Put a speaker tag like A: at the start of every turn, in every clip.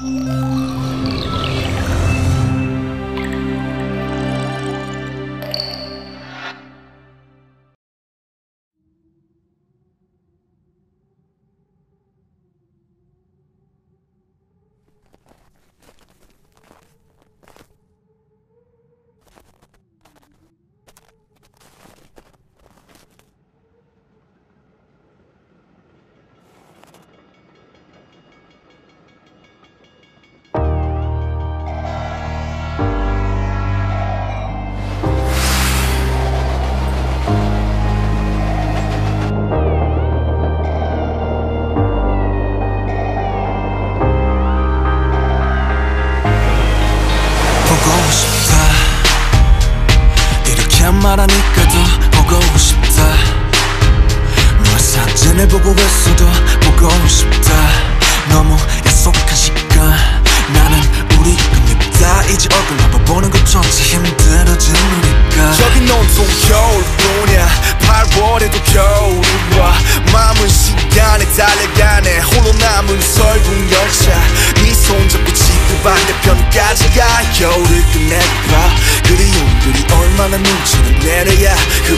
A: 보 말하니까 더 보고 싶다. 너의 사진을 보고 있어도 보고 싶다. 너무 약속한 시간 나는 우리가 밉다. 이제 얼굴 한번 보는 것조차 힘들어진 우리가.
B: 저기 온통 겨울뿐이야. 8월에도 겨울이 와 마음은 시간에 달려가네. 홀로 남은 설국 열차. 네 손 잡고 지구 반대편까지 가 겨울을 끝내봐. 그리움들이 얼마나 눈치를 내려야 그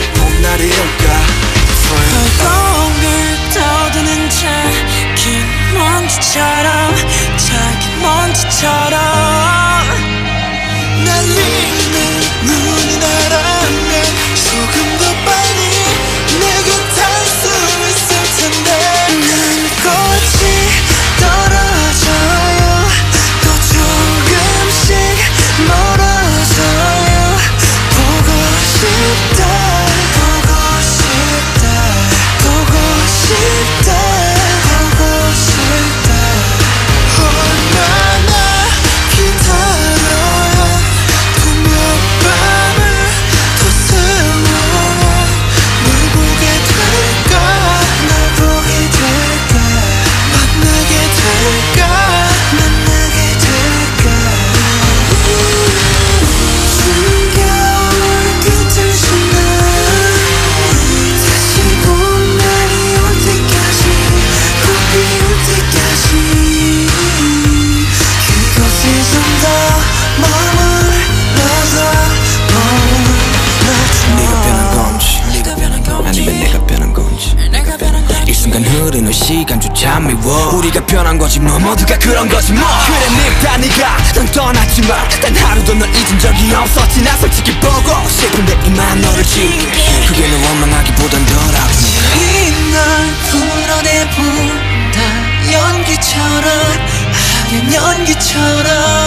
A: 미워 우리가 변한 거지 뭐. 모두가 그런 거지 뭐. 그래 늙다 네가 넌 떠났지만 단 하루도 널 잊은 적이 없었지. 나 솔직히 보고 싶은데 이만 너를 지울게. 그게 널 원망하기보단 덜 아프니까
C: 이날 풀어내본다 연기처럼 하얀 연기처럼